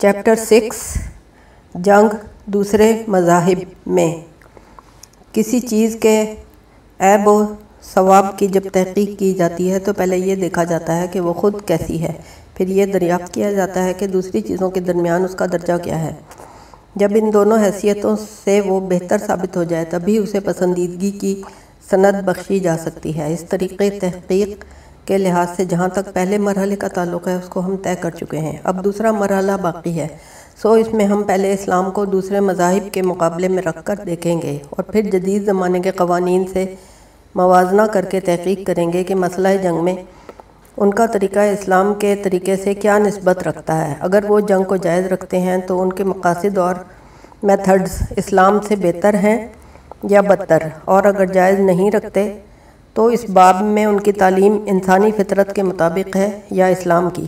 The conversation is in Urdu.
چیپٹر سکس جنگ دوسرے مذاہب میں کسی چیز کے عیب و ثواب کی جب تحقیق کی جاتی ہے تو پہلے یہ دیکھا جاتا ہے کہ وہ خود کیسی ہے پھر یہ دریافت کیا جاتا ہے کہ دوسری چیزوں کے درمیان اس کا درجہ کیا ہے جب ان دونوں حیثیتوں سے وہ بہتر ثابت ہو جائے تبھی اسے پسندیدگی کی سند بخشی جا سکتی ہے اس طریقے تحقیق کے لحاظ سے جہاں تک پہلے مرحلے کا تعلق ہے، اس کو ہم طے کر چکے ہیں۔ اب دوسرا مرحلہ باقی ہے۔ سو اس میں ہم پہلے اسلام کو دوسرے مذاہب کے مقابلے میں رکھ کر دیکھیں گے اور پھر جدید زمانے کے قوانین سے موازنہ کر کے تحقیق کریں گے کہ مسئلہ جنگ میں ان کا طریقہ اسلام کے طریقے سے کیا نسبت رکھتا ہے۔ اگر وہ جنگ کو جائز رکھتے ہیں تو ان کے مقاصد اور میتھڈز اسلام سے بہتر ہیں یا بدتر، اور اگر جائز نہیں رکھتے تو اس باب میں ان کی تعلیم انسانی فطرت کے مطابق ہے یا اسلام کی۔